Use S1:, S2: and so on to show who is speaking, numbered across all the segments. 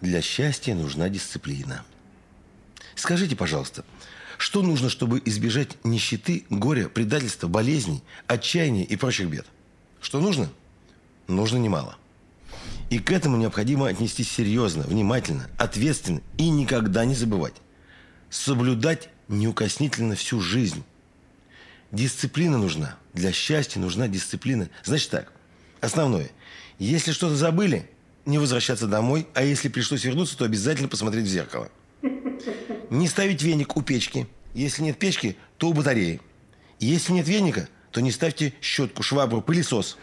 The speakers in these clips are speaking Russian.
S1: Для счастья нужна дисциплина. Скажите, пожалуйста, что нужно, чтобы избежать нищеты, горя, предательства, болезней, отчаяния и прочих бед? Что нужно? Нужно немало. И к этому необходимо отнестись серьезно, внимательно, ответственно и никогда не забывать. Соблюдать неукоснительно всю жизнь. Дисциплина нужна. Для счастья нужна дисциплина. Значит так, основное. Если что-то забыли, не возвращаться домой, а если пришлось вернуться, то обязательно посмотреть в зеркало. Не ставить веник у печки. Если нет печки, то у батареи. Если нет веника, то не ставьте щетку, швабру, пылесос.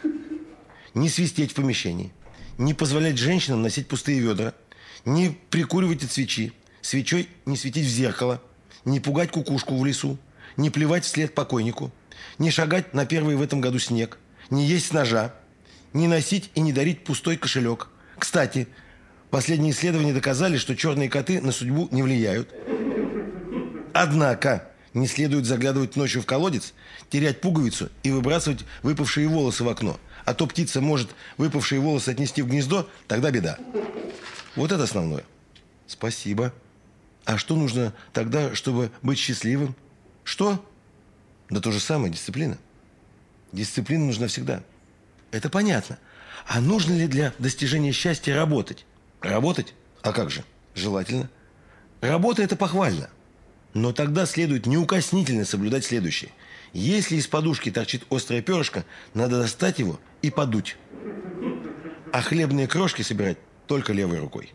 S1: Не свистеть в помещении. Не позволять женщинам носить пустые ведра. Не прикуривать от свечи. Свечой не светить в зеркало. Не пугать кукушку в лесу. Не плевать вслед покойнику. Не шагать на первый в этом году снег. Не есть с ножа. Не носить и не дарить пустой кошелек. Кстати, последние исследования доказали, что черные коты на судьбу не влияют. Однако не следует заглядывать ночью в колодец, терять пуговицу и выбрасывать выпавшие волосы в окно. А то птица может выпавшие волосы отнести в гнездо, тогда беда. Вот это основное. Спасибо. А что нужно тогда, чтобы быть счастливым? Что? Да то же самое, дисциплина. Дисциплина нужна всегда. Это понятно. А нужно ли для достижения счастья работать? Работать? А как же? Желательно. Работа – это похвально. Но тогда следует неукоснительно соблюдать следующее. Если из подушки торчит острое перышко, надо достать его и подуть. А хлебные крошки собирать только левой рукой.